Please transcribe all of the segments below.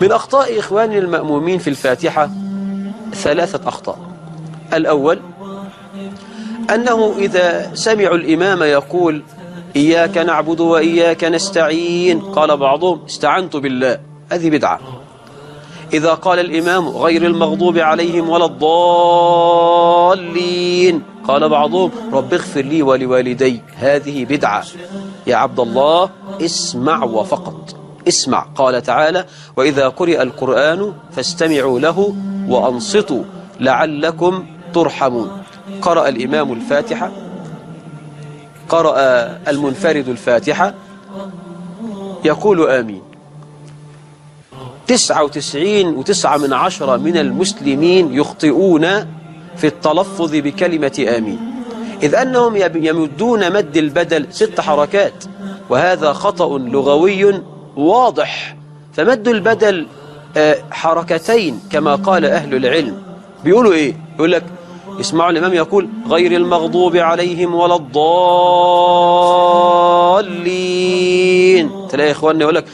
من أخطاء إخواننا المأمومين في الفاتحة ثلاثة أخطاء. الأول أنه إذا سمعوا الإمام يقول إياك نعبد وإياك نستعين قال بعضهم استعنت بالله هذه بدعة. إذا قال الإمام غير المغضوب عليهم ولا الضالين قال بعضهم رب اغفر لي ولوالدي هذه بدعة. يا عبد الله اسمع وفقط. اسمع. قال تعالى وإذا قرئ القرآن فاستمعوا له وأنصتوا لعلكم ترحمون. قرأ الإمام الفاتحة. قرأ المنفرد الفاتحة. يقول آمين. تسعة وتسعين وتسعة من عشرة من المسلمين يخطئون في التلفظ بكلمة آمين. إذ أنهم يمدون مد البدل ست حركات وهذا خطأ لغوي واضح. فمد البدل حركتين كما قال أهل العلم. بيقولوا إيه؟ يقول لك اسمعوا الإمام يقول غير المغضوب عليهم ولا الضالين. تلاقي إخواننا يقول لك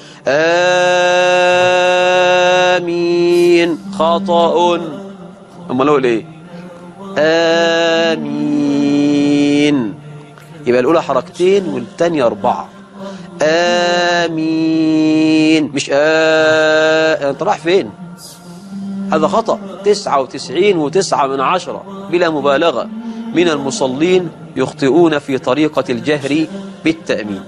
آمين خطأ. أما نقول إيه آمين. يبقى الأولى حركتين والثانية أربعة. آمين. مش آه أنت رايح فين؟ هذا خطأ. تسعة وتسعين وتسعة من عشرة بلا مبالغة. من المصلين يخطئون في طريقة الجهر بالتأمين.